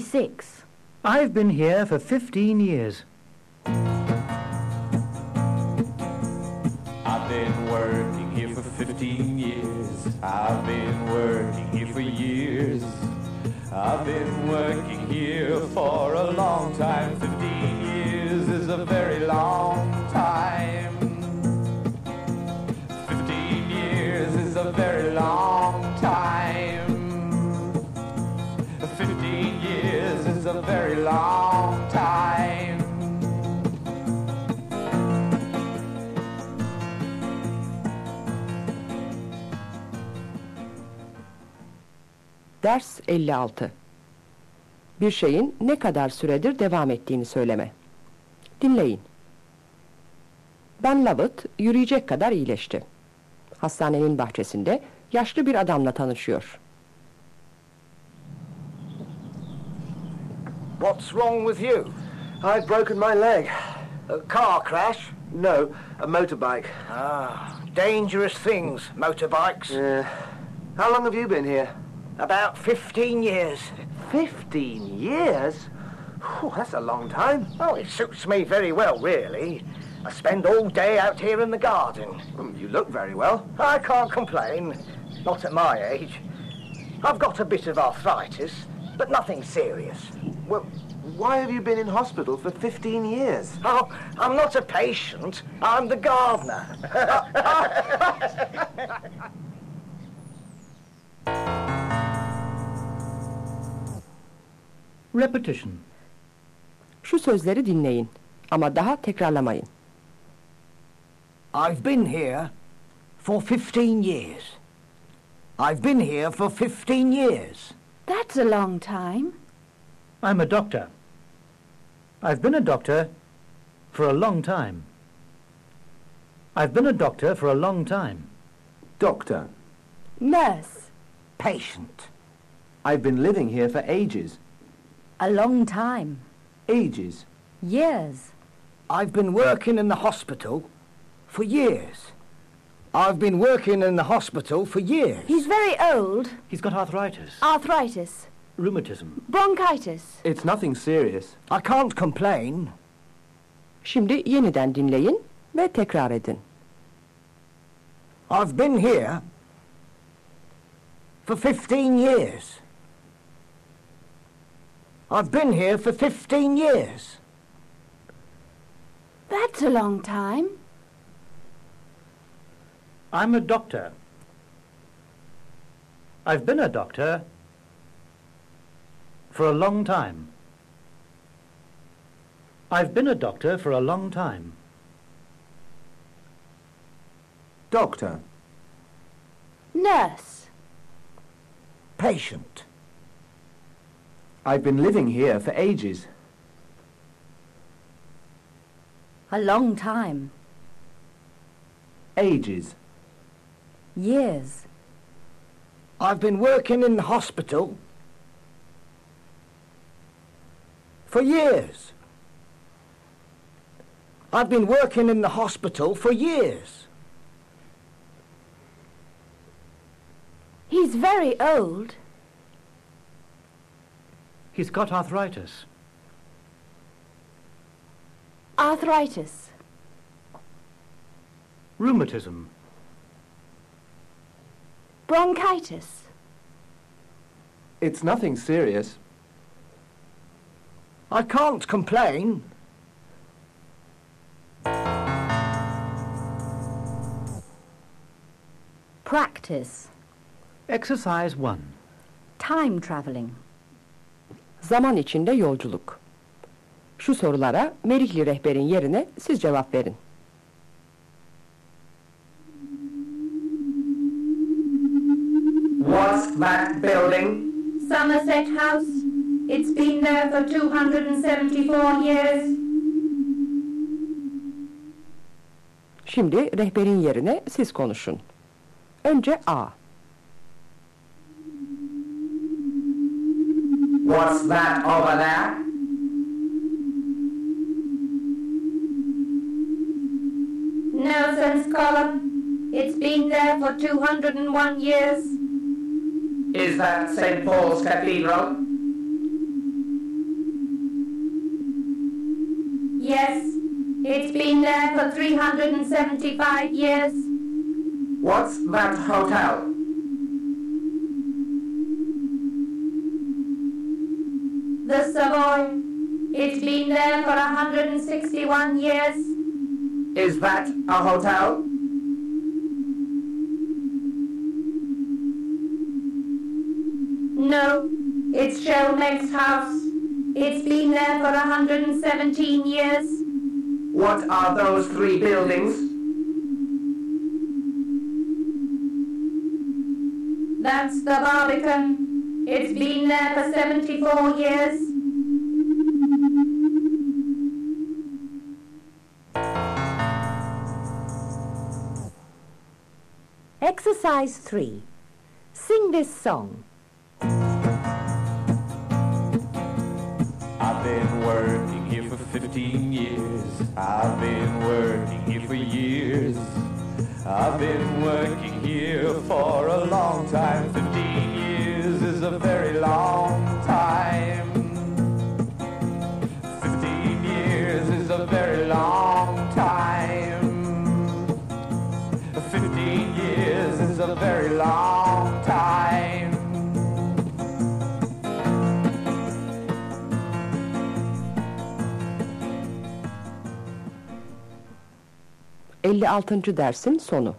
Six. I've been here for 15 years. I've been working here for 15 years. I've been working here for years. I've been working here for a long time. Very long time. Ders 56 Bir şeyin ne kadar süredir devam ettiğini söyleme. Dinleyin. Ben Lovett yürüyecek kadar iyileşti. Hastanenin bahçesinde yaşlı bir adamla tanışıyor. What's wrong with you? I've broken my leg. A car crash? No, a motorbike. Ah, dangerous things, motorbikes. Yeah. How long have you been here? About 15 years. Fifteen years? Whew, that's a long time. Oh, it suits me very well, really. I spend all day out here in the garden. Mm, You look very well. I can't complain. Not at my age. I've got a bit of arthritis, but nothing serious. Well, why have you been in hospital for 15 years? Oh, I'm not a patient. I'm the gardener. Repetition. Şu sözleri dinleyin ama daha tekrarlamayın. I've been here for 15 years. I've been here for 15 years. That's a long time. I'm a doctor. I've been a doctor for a long time. I've been a doctor for a long time. Doctor, Nurse. Patient. I've been living here for ages. A long time. Ages. Years. I've been working in the hospital for years. I've been working in the hospital for years. He's very old. He's got arthritis, Arthritis. rheumatism. Bronchitis. It's nothing serious. I can't complain. Şimdi yeniden dinleyin ve tekrar edin. I've been here for 15 years. I've been here for 15 years. That's a long time. I'm a doctor. I've been a doctor for a long time. I've been a doctor for a long time. Doctor, Nurse. Patient. I've been living here for ages. A long time. Ages. Years. I've been working in the hospital for years. I've been working in the hospital for years. He's very old. He's got arthritis, Arthritis. rheumatism. Bronchitis. It's nothing serious. I can't complain. Practice. Exercise 1. Time traveling. Zaman içinde yolculuk. Şu sorulara Merihli rehberin yerine siz cevap verin. What's that building? Somerset House. It's been there for 274 years. Şimdi rehberin yerine siz konuşun. Önce A. What's that over there? Nelson's Column. It's been there for 201 years is that St. Paul's Cathedral? Yes, it's been there for 375 years. What's that hotel? The Savoy. It's been there for 161 years. Is that a hotel? No, it's Shell Mex House. It's been there for 117 years. What are those three buildings? That's the Barbican. It's been there for 74 years. Exercise 3. Sing this song. Working here for 15 years. I've been working here for years. I've been working here for a long time. 15 years is a very long time. 15 years is a very long time. 15 years is a very long time. ...56. dersin sonu.